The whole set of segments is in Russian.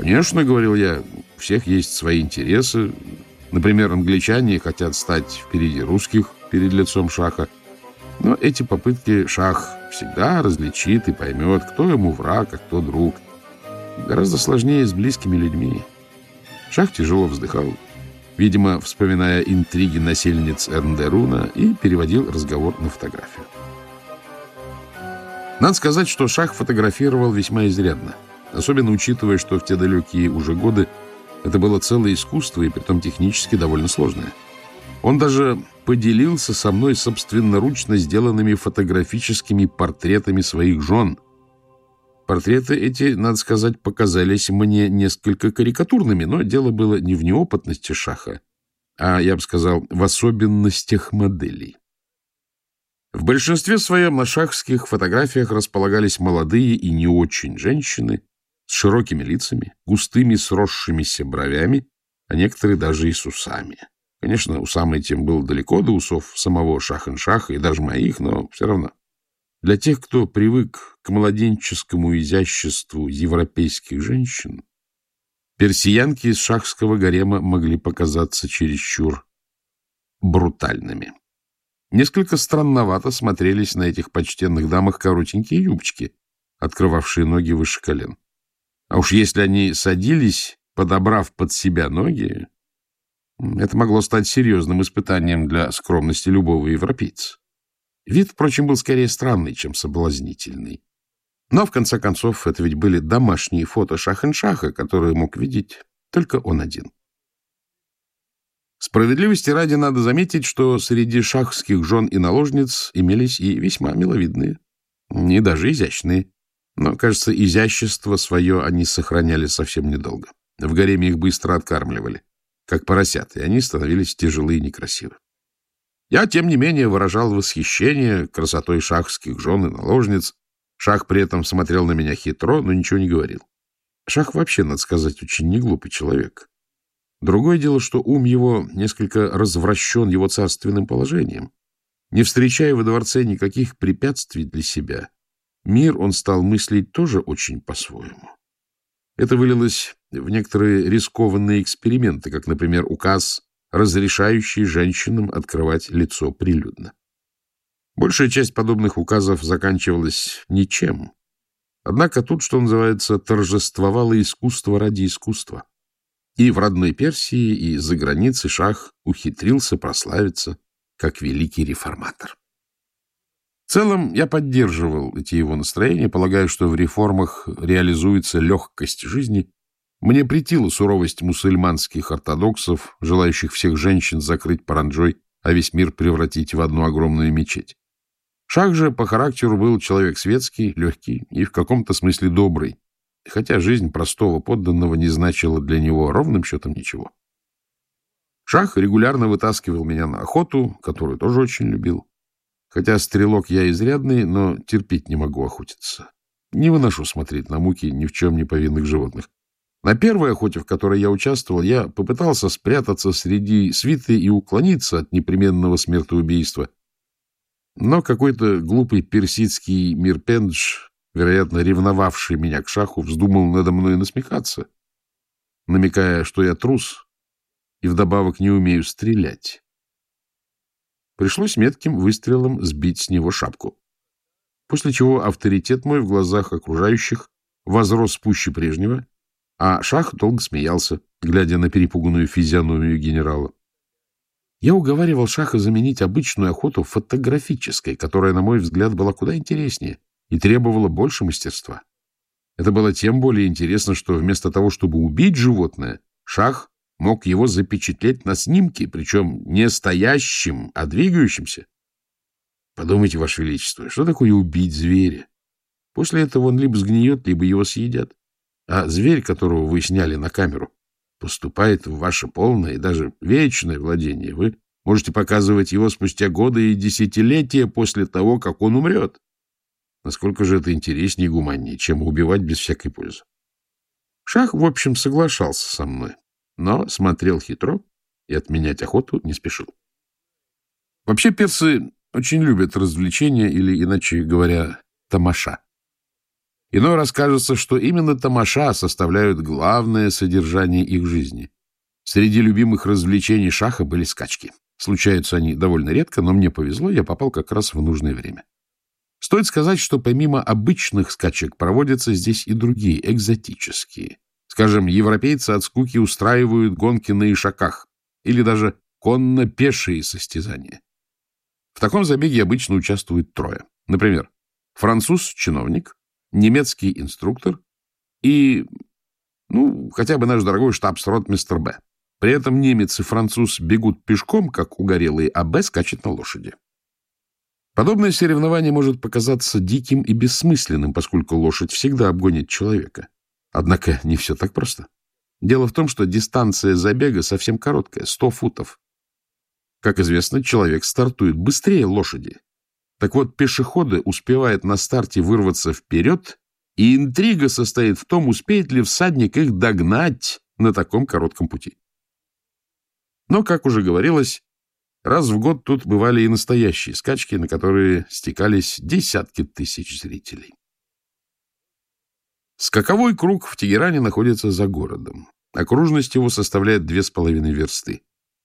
Конечно, говорил я, у всех есть свои интересы. Например, англичане хотят стать впереди русских перед лицом шаха. Но эти попытки шах всегда различит и поймет, кто ему враг, а кто друг. Гораздо сложнее с близкими людьми. Шах тяжело вздыхал, видимо, вспоминая интриги насельниц Эрндеруна, и переводил разговор на фотографию. Надо сказать, что Шах фотографировал весьма изрядно, особенно учитывая, что в те далекие уже годы это было целое искусство, и притом технически довольно сложное. Он даже поделился со мной собственноручно сделанными фотографическими портретами своих жен. Портреты эти, надо сказать, показались мне несколько карикатурными, но дело было не в неопытности Шаха, а, я бы сказал, в особенностях моделей. В большинстве своем на шахских фотографиях располагались молодые и не очень женщины с широкими лицами, густыми сросшимися бровями, а некоторые даже и с усами. Конечно, усам этим было далеко до усов самого Шахен-Шаха и даже моих, но все равно. Для тех, кто привык к младенческому изяществу европейских женщин, персиянки из шахского гарема могли показаться чересчур брутальными. Несколько странновато смотрелись на этих почтенных дамах коротенькие юбочки, открывавшие ноги выше колен. А уж если они садились, подобрав под себя ноги, это могло стать серьезным испытанием для скромности любого европейца. Вид, впрочем, был скорее странный, чем соблазнительный. Но, в конце концов, это ведь были домашние фото Шахеншаха, которые мог видеть только он один. Справедливости ради надо заметить, что среди шахских жен и наложниц имелись и весьма миловидные, и даже изящные. Но, кажется, изящество свое они сохраняли совсем недолго. В гареме их быстро откармливали, как поросят, и они становились тяжелые и некрасивы. Я, тем не менее, выражал восхищение красотой шахских жен и наложниц. Шах при этом смотрел на меня хитро, но ничего не говорил. Шах вообще, надо сказать, очень неглупый человек. Другое дело, что ум его несколько развращен его царственным положением. Не встречая во дворце никаких препятствий для себя, мир он стал мыслить тоже очень по-своему. Это вылилось в некоторые рискованные эксперименты, как, например, указ, разрешающий женщинам открывать лицо прилюдно. Большая часть подобных указов заканчивалась ничем. Однако тут, что называется, торжествовало искусство ради искусства. И в родной Персии, и за границей шах ухитрился прославиться как великий реформатор. В целом, я поддерживал эти его настроения, полагая, что в реформах реализуется легкость жизни. Мне претила суровость мусульманских ортодоксов, желающих всех женщин закрыть паранджой, а весь мир превратить в одну огромную мечеть. Шах же по характеру был человек светский, легкий и в каком-то смысле добрый, хотя жизнь простого подданного не значила для него ровным счетом ничего. Шах регулярно вытаскивал меня на охоту, которую тоже очень любил. Хотя стрелок я изрядный, но терпеть не могу охотиться. Не выношу смотреть на муки ни в чем не повинных животных. На первой охоте, в которой я участвовал, я попытался спрятаться среди свиты и уклониться от непременного смертоубийства. Но какой-то глупый персидский мирпендж вероятно, ревновавший меня к шаху, вздумал надо мной насмехаться, намекая, что я трус и вдобавок не умею стрелять. Пришлось метким выстрелом сбить с него шапку. После чего авторитет мой в глазах окружающих возрос пуще прежнего, а шах долго смеялся, глядя на перепуганную физиономию генерала. Я уговаривал шаха заменить обычную охоту фотографической, которая, на мой взгляд, была куда интереснее и требовало больше мастерства. Это было тем более интересно, что вместо того, чтобы убить животное, шах мог его запечатлеть на снимке, причем не стоящим, а двигающимся. Подумайте, Ваше Величество, что такое убить зверя? После этого он либо сгниет, либо его съедят. А зверь, которого вы сняли на камеру, поступает в ваше полное и даже вечное владение. Вы можете показывать его спустя годы и десятилетия после того, как он умрет. Насколько же это интереснее и гуманнее, чем убивать без всякой пользы. Шах, в общем, соглашался со мной, но смотрел хитро и отменять охоту не спешил. Вообще персы очень любят развлечения или, иначе говоря, тамаша. Иной раз кажется, что именно тамаша составляют главное содержание их жизни. Среди любимых развлечений шаха были скачки. Случаются они довольно редко, но мне повезло, я попал как раз в нужное время. Стоит сказать, что помимо обычных скачек проводятся здесь и другие, экзотические. Скажем, европейцы от скуки устраивают гонки на ишаках или даже конно-пешие состязания. В таком забеге обычно участвуют трое. Например, француз-чиновник, немецкий инструктор и, ну, хотя бы наш дорогой штабс-ротмистр Б. При этом немец и француз бегут пешком, как угорелые, а Б скачет на лошади. Подобное соревнование может показаться диким и бессмысленным, поскольку лошадь всегда обгонит человека. Однако не все так просто. Дело в том, что дистанция забега совсем короткая — 100 футов. Как известно, человек стартует быстрее лошади. Так вот, пешеходы успевают на старте вырваться вперед, и интрига состоит в том, успеет ли всадник их догнать на таком коротком пути. Но, как уже говорилось, раз в год тут бывали и настоящие скачки, на которые стекались десятки тысяч зрителей. Скаковой круг в Тегеране находится за городом. Окружность его составляет две с половиной версты.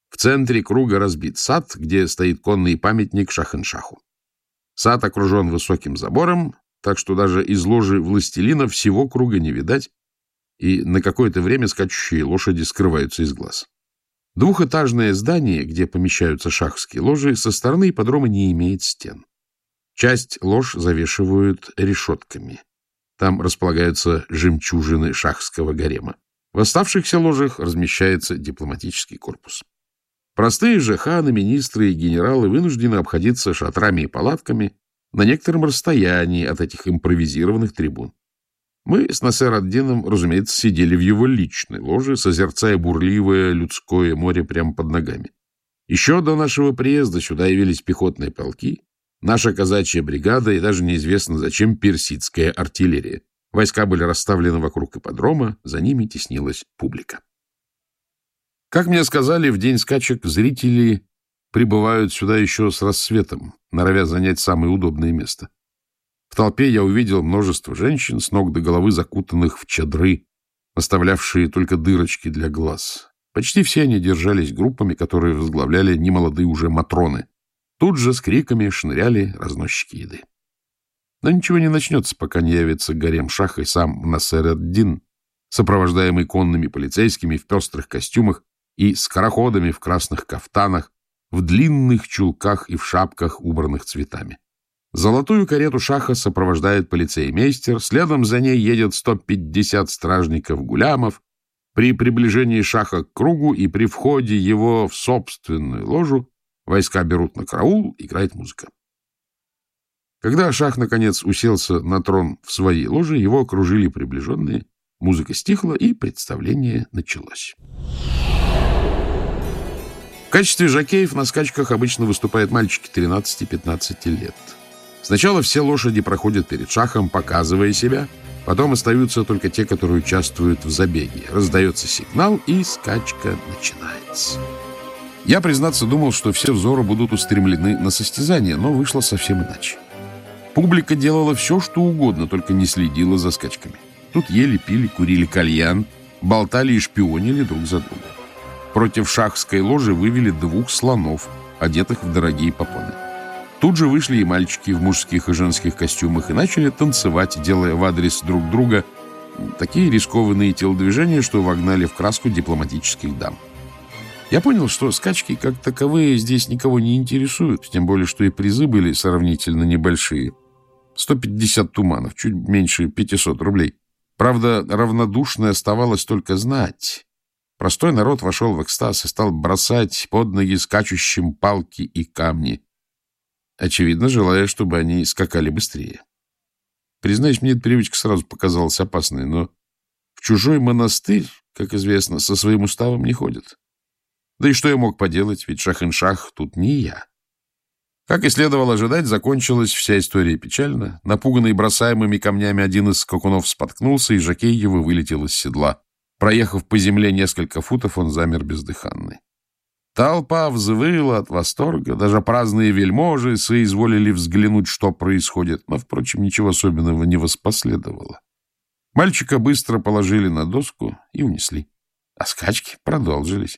В центре круга разбит сад, где стоит конный памятник Шахеншаху. Сад окружен высоким забором, так что даже из ложи властелина всего круга не видать, и на какое-то время скачущие лошади скрываются из глаз. Двухэтажное здание, где помещаются шахские ложи, со стороны ипподрома не имеет стен. Часть лож завешивают решетками. Там располагаются жемчужины шахского гарема. В оставшихся ложах размещается дипломатический корпус. Простые же ханы, министры и генералы вынуждены обходиться шатрами и палатками на некотором расстоянии от этих импровизированных трибун. Мы с Насер Аддином, разумеется, сидели в его личной ложе, созерцая бурливое людское море прямо под ногами. Еще до нашего приезда сюда явились пехотные полки, наша казачья бригада и даже неизвестно зачем персидская артиллерия. Войска были расставлены вокруг ипподрома, за ними теснилась публика. Как мне сказали, в день скачек зрители прибывают сюда еще с рассветом, норовя занять самое удобное место. В толпе я увидел множество женщин, с ног до головы закутанных в чадры, оставлявшие только дырочки для глаз. Почти все они держались группами, которые возглавляли немолодые уже матроны. Тут же с криками шныряли разносчики еды. Но ничего не начнется, пока не явится гарем Шах и сам Насер ад-Дин, сопровождаемый конными полицейскими в пестрых костюмах и скороходами в красных кафтанах, в длинных чулках и в шапках, убранных цветами. Золотую карету шаха сопровождает полицеймейстер, следом за ней едет 150 стражников-гулямов. При приближении шаха к кругу и при входе его в собственную ложу войска берут на караул, играет музыка. Когда шах, наконец, уселся на трон в своей ложе, его окружили приближенные, музыка стихла, и представление началось качестве жокеев на скачках обычно выступают мальчики 13-15 лет. Сначала все лошади проходят перед шахом, показывая себя, потом остаются только те, которые участвуют в забеге. Раздается сигнал, и скачка начинается. Я, признаться, думал, что все взоры будут устремлены на состязание, но вышло совсем иначе. Публика делала все, что угодно, только не следила за скачками. Тут ели, пили, курили кальян, болтали и шпионили друг за другом. Против шахской ложи вывели двух слонов, одетых в дорогие попоны. Тут же вышли и мальчики в мужских и женских костюмах и начали танцевать, делая в адрес друг друга такие рискованные телодвижения, что вогнали в краску дипломатических дам. Я понял, что скачки как таковые здесь никого не интересуют, тем более, что и призы были сравнительно небольшие. 150 туманов, чуть меньше 500 рублей. Правда, равнодушно оставалось только знать, Простой народ вошел в экстаз и стал бросать под ноги скачущим палки и камни, очевидно, желая, чтобы они скакали быстрее. Признаюсь, мне эта привычка сразу показалась опасной, но в чужой монастырь, как известно, со своим уставом не ходят. Да и что я мог поделать, ведь шах-ин-шах тут не я. Как и следовало ожидать, закончилась вся история печально. Напуганный бросаемыми камнями один из скакунов споткнулся, и жакей его вылетел из седла. Проехав по земле несколько футов, он замер бездыханный. Толпа взвыла от восторга, даже праздные вельможи соизволили взглянуть, что происходит, но, впрочем, ничего особенного не воспоследовало. Мальчика быстро положили на доску и унесли, а скачки продолжились.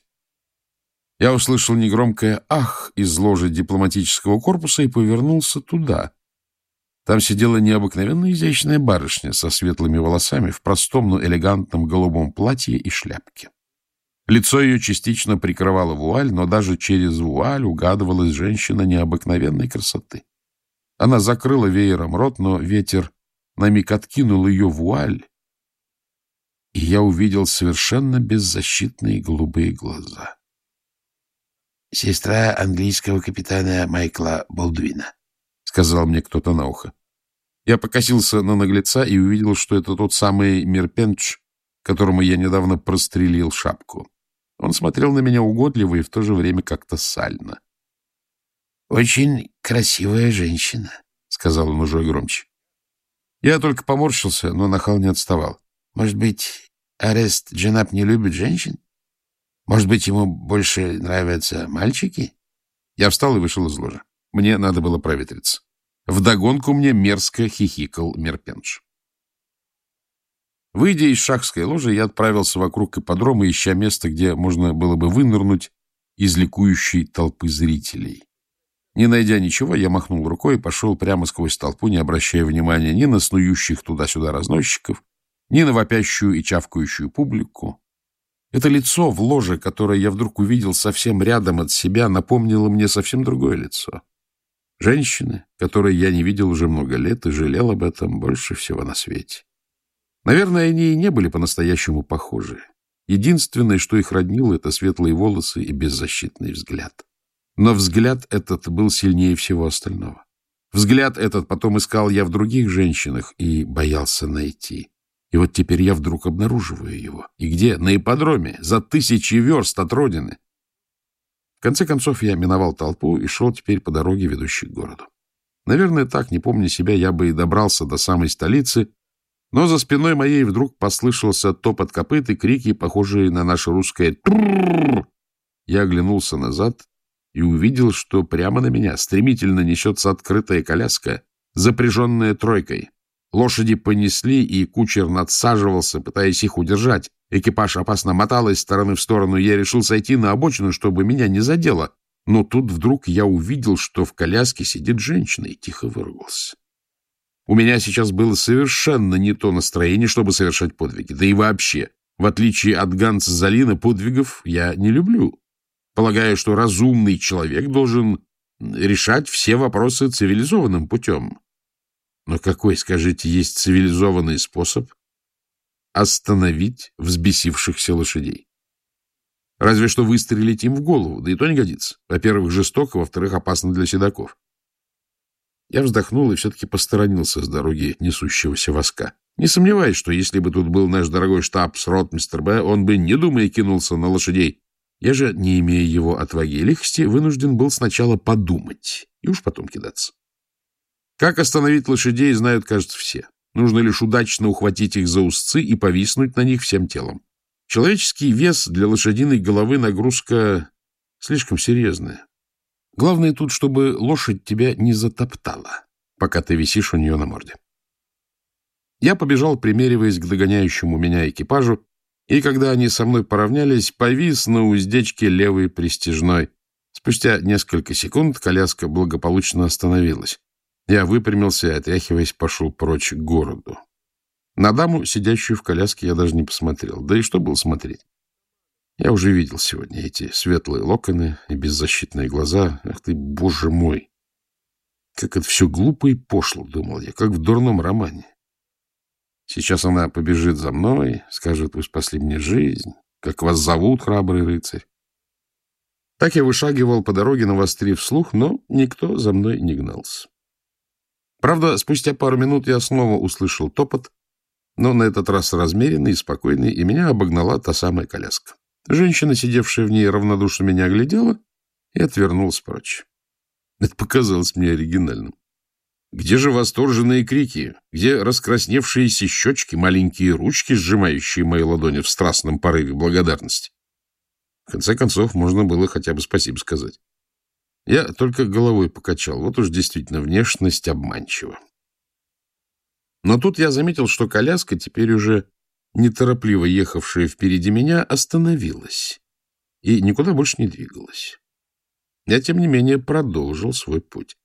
Я услышал негромкое «ах» из ложи дипломатического корпуса и повернулся туда. Там сидела необыкновенно изящная барышня со светлыми волосами в простом, но элегантном голубом платье и шляпке. Лицо ее частично прикрывало вуаль, но даже через вуаль угадывалась женщина необыкновенной красоты. Она закрыла веером рот, но ветер на миг откинул ее вуаль, и я увидел совершенно беззащитные голубые глаза. — Сестра английского капитана Майкла Болдвина, — сказал мне кто-то на ухо. Я покосился на наглеца и увидел, что это тот самый Мирпенч, которому я недавно прострелил шапку. Он смотрел на меня угодливо и в то же время как-то сально. — Очень красивая женщина, — сказал он уже громче. Я только поморщился, но нахал не отставал. — Может быть, Арест Дженап не любит женщин? Может быть, ему больше нравятся мальчики? Я встал и вышел из ложи. Мне надо было проветриться. Вдогонку мне мерзко хихикал Мерпенш. Выйдя из шахской ложи, я отправился вокруг ипподрома, ища место, где можно было бы вынырнуть из ликующей толпы зрителей. Не найдя ничего, я махнул рукой и пошел прямо сквозь толпу, не обращая внимания ни на снующих туда-сюда разносчиков, ни на вопящую и чавкающую публику. Это лицо в ложе, которое я вдруг увидел совсем рядом от себя, напомнило мне совсем другое лицо. Женщины, которой я не видел уже много лет и жалел об этом больше всего на свете. Наверное, они и не были по-настоящему похожи. Единственное, что их роднило, это светлые волосы и беззащитный взгляд. Но взгляд этот был сильнее всего остального. Взгляд этот потом искал я в других женщинах и боялся найти. И вот теперь я вдруг обнаруживаю его. И где? На ипподроме, за тысячи верст от родины. В конце концов я миновал толпу и шел теперь по дороге, ведущей к городу. Наверное, так, не помня себя, я бы и добрался до самой столицы, но за спиной моей вдруг послышался топот копыт и крики, похожие на наше русское «трррррр». Я оглянулся назад и увидел, что прямо на меня стремительно несется открытая коляска, запряженная тройкой. Лошади понесли, и кучер надсаживался, пытаясь их удержать. Экипаж опасно мотал из стороны в сторону, я решил сойти на обочину, чтобы меня не задело. Но тут вдруг я увидел, что в коляске сидит женщина, и тихо выругался. У меня сейчас было совершенно не то настроение, чтобы совершать подвиги. Да и вообще, в отличие от Ганса Залина, подвигов я не люблю. Полагаю, что разумный человек должен решать все вопросы цивилизованным путем. Но какой, скажите, есть цивилизованный способ остановить взбесившихся лошадей? Разве что выстрелить им в голову, да и то не годится. Во-первых, жестоко, во-вторых, опасно для седаков. Я вздохнул и все-таки посторонился с дороги несущегося воска. Не сомневаюсь, что если бы тут был наш дорогой штаб с мистер Б, он бы, не думая, кинулся на лошадей. Я же, не имея его отваги и лихости, вынужден был сначала подумать и уж потом кидаться. Как остановить лошадей, знают, кажется, все. Нужно лишь удачно ухватить их за узцы и повиснуть на них всем телом. Человеческий вес для лошадиной головы нагрузка слишком серьезная. Главное тут, чтобы лошадь тебя не затоптала, пока ты висишь у нее на морде. Я побежал, примериваясь к догоняющему меня экипажу, и когда они со мной поравнялись, повис на уздечке левой пристежной. Спустя несколько секунд коляска благополучно остановилась. Я выпрямился и, отряхиваясь, пошел прочь к городу. На даму, сидящую в коляске, я даже не посмотрел. Да и что было смотреть? Я уже видел сегодня эти светлые локоны и беззащитные глаза. Ах ты, боже мой! Как это все глупо и пошло, думал я, как в дурном романе. Сейчас она побежит за мной, скажет, вы спасли мне жизнь. Как вас зовут, храбрый рыцарь? Так я вышагивал по дороге, навострив слух, но никто за мной не гнался. Правда, спустя пару минут я снова услышал топот, но на этот раз размеренный и спокойный, и меня обогнала та самая коляска. Женщина, сидевшая в ней, равнодушно меня оглядела и отвернулась прочь. Это показалось мне оригинальным. Где же восторженные крики? Где раскрасневшиеся щечки, маленькие ручки, сжимающие мои ладони в страстном порыве благодарности? В конце концов, можно было хотя бы спасибо сказать. Я только головой покачал. Вот уж действительно внешность обманчива. Но тут я заметил, что коляска, теперь уже неторопливо ехавшая впереди меня, остановилась и никуда больше не двигалась. Я, тем не менее, продолжил свой путь.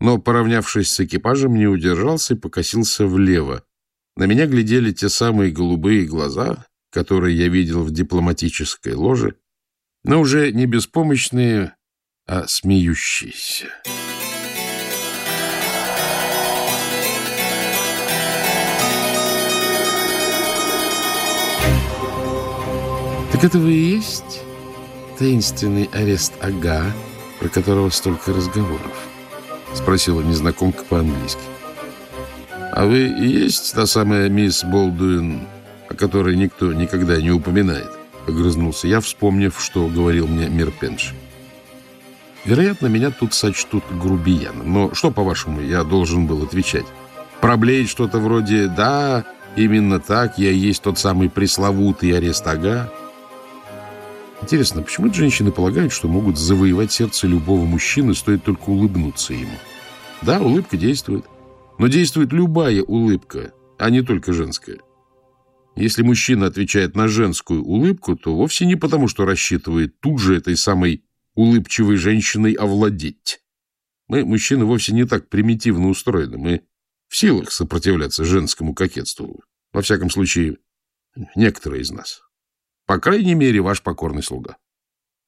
Но, поравнявшись с экипажем, не удержался и покосился влево. На меня глядели те самые голубые глаза, которые я видел в дипломатической ложе, но уже не беспомощные, а смеющиеся. Так это вы и есть таинственный арест Ага, про которого столько разговоров? Спросила незнакомка по-английски. А вы и есть та самая мисс Болдуин, о которой никто никогда не упоминает? Огрызнулся я, вспомнив, что говорил мне Мирпенш. Вероятно, меня тут сочтут грубияном. Но что, по-вашему, я должен был отвечать? Проблеять что-то вроде «Да, именно так, я есть тот самый пресловутый арест Ага»? Интересно, почему женщины полагают, что могут завоевать сердце любого мужчины, стоит только улыбнуться ему? Да, улыбка действует. Но действует любая улыбка, а не только женская. Если мужчина отвечает на женскую улыбку, то вовсе не потому, что рассчитывает тут же этой самой улыбчивой женщиной овладеть. Мы, мужчины, вовсе не так примитивно устроены. Мы в силах сопротивляться женскому кокетству. Во всяком случае, некоторые из нас. По крайней мере, ваш покорный слуга.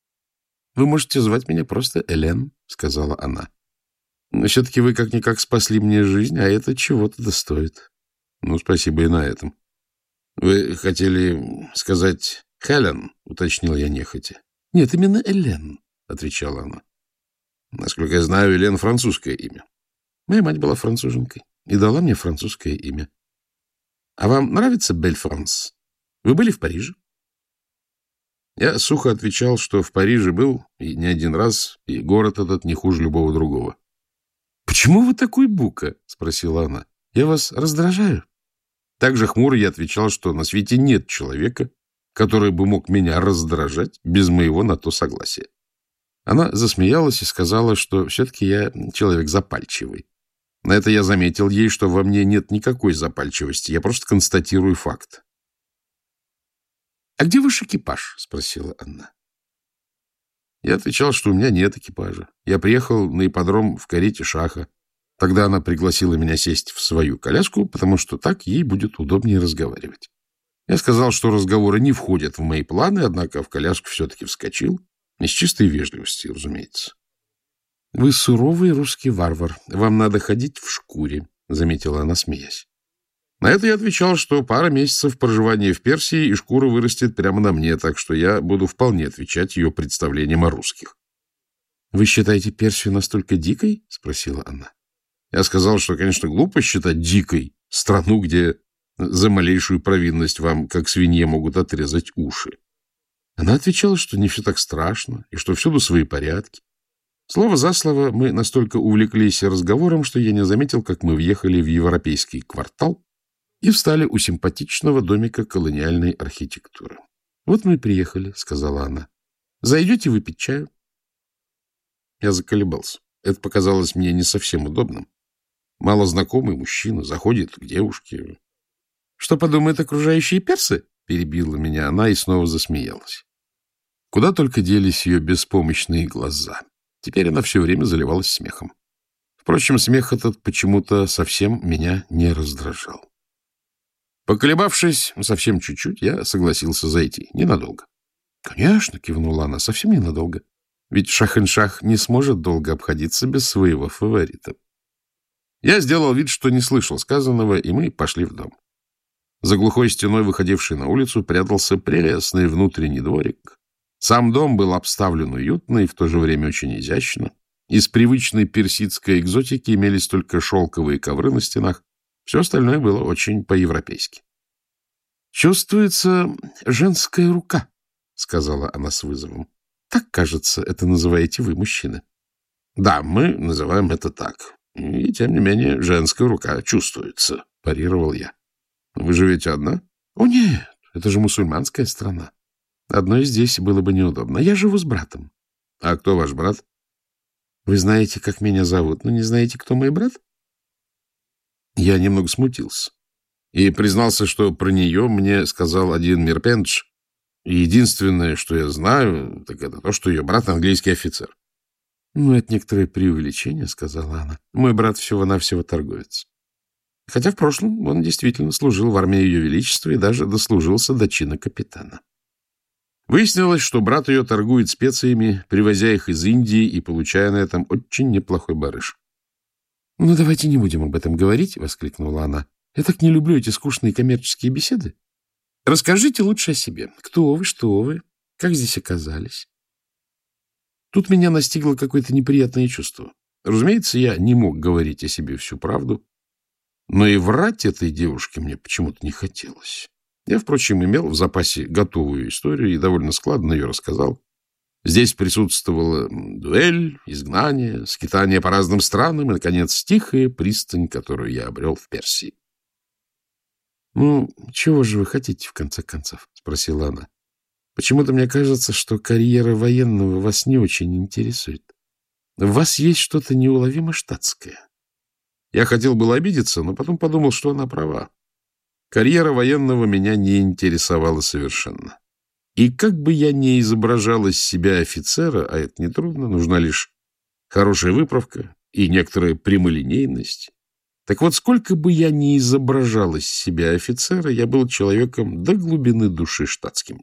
— Вы можете звать меня просто Элен, — сказала она. — Но все-таки вы как-никак спасли мне жизнь, а это чего-то достоит. Ну, спасибо и на этом. — Вы хотели сказать Хелен, — уточнил я нехотя. — Нет, именно Элен, — отвечала она. — Насколько я знаю, Элен — французское имя. Моя мать была француженкой и дала мне французское имя. — А вам нравится Бель-Франс? Вы были в Париже? Я сухо отвечал, что в Париже был, и не один раз, и город этот не хуже любого другого. — Почему вы такой бука? — спросила она. — Я вас раздражаю? Так же хмуро я отвечал, что на свете нет человека, который бы мог меня раздражать без моего на то согласия. Она засмеялась и сказала, что все-таки я человек запальчивый. На это я заметил ей, что во мне нет никакой запальчивости, я просто констатирую факт. «А где ваш экипаж?» — спросила она. Я отвечал, что у меня нет экипажа. Я приехал на ипподром в карете Шаха. Тогда она пригласила меня сесть в свою коляску, потому что так ей будет удобнее разговаривать. Я сказал, что разговоры не входят в мои планы, однако в коляску все-таки вскочил. Из чистой вежливости, разумеется. — Вы суровый русский варвар. Вам надо ходить в шкуре, — заметила она, смеясь. На это я отвечал, что пара месяцев проживания в Персии, и шкура вырастет прямо на мне, так что я буду вполне отвечать ее представлениям о русских. — Вы считаете Персию настолько дикой? — спросила она. Я сказал, что, конечно, глупо считать дикой страну, где за малейшую провинность вам, как свинье, могут отрезать уши. Она отвечала, что не все так страшно, и что всюду свои порядки. Слово за слово мы настолько увлеклись разговором, что я не заметил, как мы въехали в европейский квартал, и встали у симпатичного домика колониальной архитектуры. — Вот мы и приехали, — сказала она. — Зайдете выпить чаю? Я заколебался. Это показалось мне не совсем удобным. Малознакомый мужчина заходит к девушке. — Что подумают окружающие персы? — перебила меня она и снова засмеялась. Куда только делись ее беспомощные глаза. Теперь она все время заливалась смехом. Впрочем, смех этот почему-то совсем меня не раздражал. Поколебавшись совсем чуть-чуть, я согласился зайти. Ненадолго. — Конечно, — кивнула она, — совсем ненадолго. Ведь Шахеншах не сможет долго обходиться без своего фаворита. Я сделал вид, что не слышал сказанного, и мы пошли в дом. За глухой стеной, выходившей на улицу, прятался прелестный внутренний дворик. Сам дом был обставлен уютно и в то же время очень изящно. Из привычной персидской экзотики имелись только шелковые ковры на стенах, все остальное было очень по-европейски. — Чувствуется женская рука, — сказала она с вызовом. — Так, кажется, это называете вы, мужчина. — Да, мы называем это так. И, тем не менее, женская рука чувствуется, — парировал я. — Вы живете одна? — О, нет, это же мусульманская страна. Одной здесь было бы неудобно. Я живу с братом. — А кто ваш брат? — Вы знаете, как меня зовут, но не знаете, кто мой брат? Я немного смутился и признался, что про нее мне сказал один Мирпендж. Единственное, что я знаю, так это то, что ее брат английский офицер. — Ну, это некоторое преувеличение, — сказала она. — Мой брат всего-навсего торговец. Хотя в прошлом он действительно служил в армии Ее Величества и даже дослужился до чина капитана. Выяснилось, что брат ее торгует специями, привозя их из Индии и получая на этом очень неплохой барыш. — Ну, давайте не будем об этом говорить, — воскликнула она. — Я так не люблю эти скучные коммерческие беседы. Расскажите лучше о себе. Кто вы, что вы, как здесь оказались? Тут меня настигло какое-то неприятное чувство. Разумеется, я не мог говорить о себе всю правду, но и врать этой девушке мне почему-то не хотелось. Я, впрочем, имел в запасе готовую историю и довольно складно ее рассказал. Здесь присутствовала дуэль, изгнание, скитание по разным странам и, наконец, тихая пристань, которую я обрел в Персии. — Ну, чего же вы хотите, в конце концов? — спросила она. — Почему-то мне кажется, что карьера военного вас не очень интересует. В вас есть что-то неуловимо штатское. Я хотел было обидеться, но потом подумал, что она права. Карьера военного меня не интересовала совершенно. И как бы я ни изображал из себя офицера, а это нетрудно, нужна лишь хорошая выправка и некоторая прямолинейность. Так вот, сколько бы я ни изображал из себя офицера, я был человеком до глубины души штатским.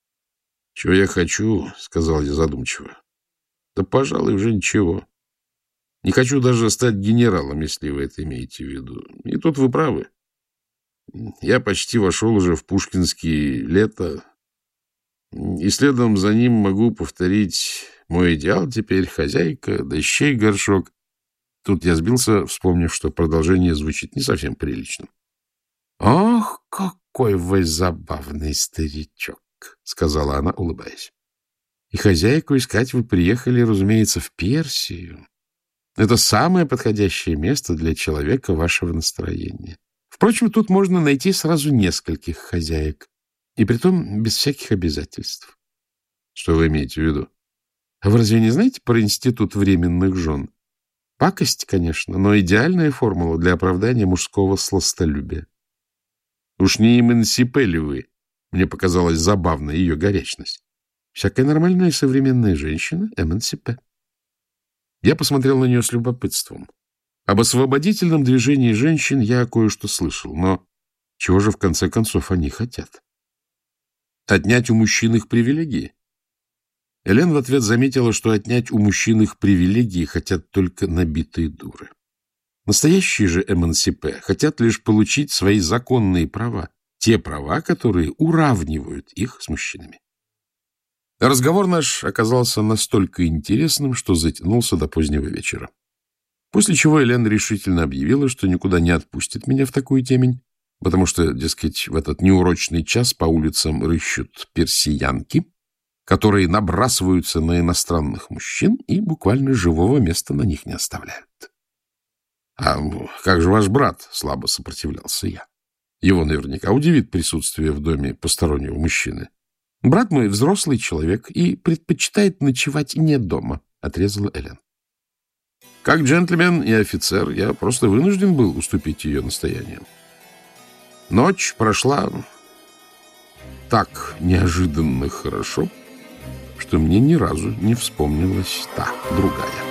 — Чего я хочу, — сказал я задумчиво. — Да, пожалуй, уже ничего. Не хочу даже стать генералом, если вы это имеете в виду. И тут вы правы. Я почти вошел уже в пушкинские лета, и следом за ним могу повторить мой идеал теперь хозяйка, дощей горшок. Тут я сбился, вспомнив, что продолжение звучит не совсем прилично. — Ох, какой вы забавный старичок! — сказала она, улыбаясь. — И хозяйку искать вы приехали, разумеется, в Персию. Это самое подходящее место для человека вашего настроения. Впрочем, тут можно найти сразу нескольких хозяек, и притом без всяких обязательств. Что вы имеете в виду? А вы разве не знаете про институт временных жен? Пакость, конечно, но идеальная формула для оправдания мужского сластолюбия. Уж не эмансипе ли вы? Мне показалась забавной ее горячность. Всякая нормальная современная женщина — эмансипе. Я посмотрел на нее с любопытством. Об освободительном движении женщин я кое-что слышал, но чего же в конце концов они хотят? Отнять у мужчин их привилегии? Элен в ответ заметила, что отнять у мужчин их привилегии хотят только набитые дуры. Настоящие же эмансипе хотят лишь получить свои законные права, те права, которые уравнивают их с мужчинами. Разговор наш оказался настолько интересным, что затянулся до позднего вечера. После чего Элен решительно объявила, что никуда не отпустит меня в такую темень, потому что, дескать, в этот неурочный час по улицам рыщут персиянки, которые набрасываются на иностранных мужчин и буквально живого места на них не оставляют. — А как же ваш брат? — слабо сопротивлялся я. Его наверняка удивит присутствие в доме постороннего мужчины. Брат мой взрослый человек и предпочитает ночевать не дома, — отрезала Элен. Как джентльмен и офицер я просто вынужден был уступить ее настояниям. Ночь прошла так неожиданно хорошо, что мне ни разу не вспомнилась та другая.